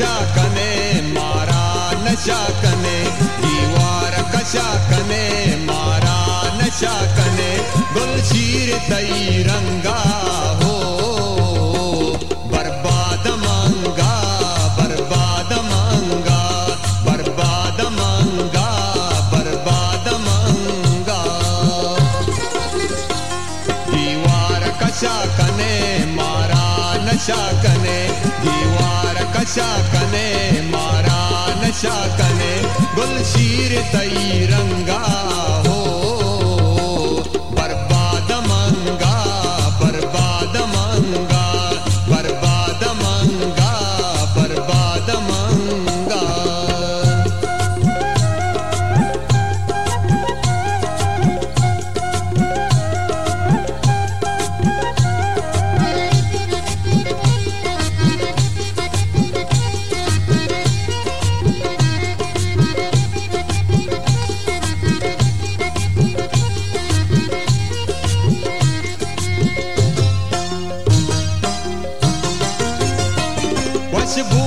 कशा कने मारा नशा कने दीवार कशा कने मारा नशा कने गुलशीर तई रंगा हो बर्बाद बर्बाद बर्बाद बर्बाद कशा कने मारा नशा कने दीवार कशा कने मारा नशा कने गुलशीर तई रंगा खुशबू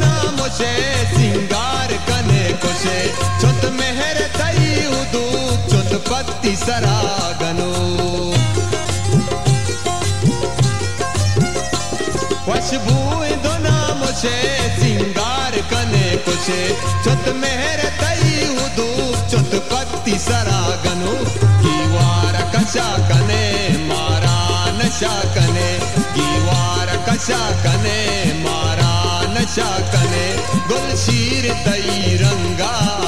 नाम से सिंगार कने कुशे चुत मेहर तई उदू चुत पत्ती सरागनु। खुशबू नाम से सिंगार कने कुशे चुत मेहर तई उदू चुत पत्ती सरागनु। दीवार कशा कने, मारा नशा कने। दीवार कशा कने, मारा नशा कने गुलशीर तई रंगा।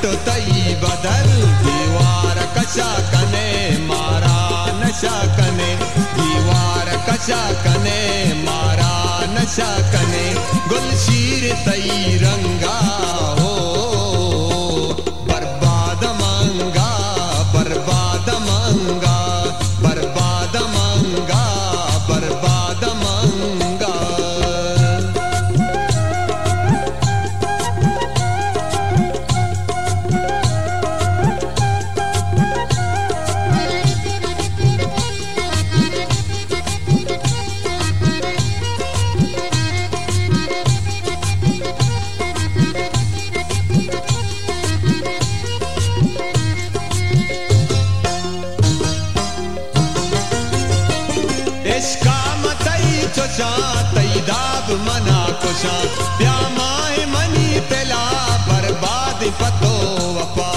निस्मट तई बदल दीवार कशा कने, मारा नशा कने। दीवार कशा कने, मारा नशा कने। गुलशीर तई रंगा मतई चोचा तई दाब मना कुशा। प्यामाए मनी पेला, बर्बाद पतो वफा।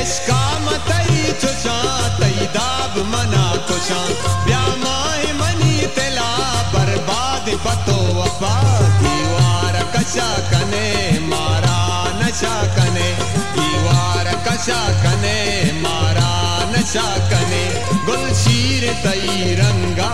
इश्का मतई चोचा तई दाब मना कुशा। प्यामाए मनी पेला, बर्बाद पतो वफा। दीवार कशा कने, मारा नशा कने। दीवार कशा कने, मारा नशा कने। बस चीर तई रंगा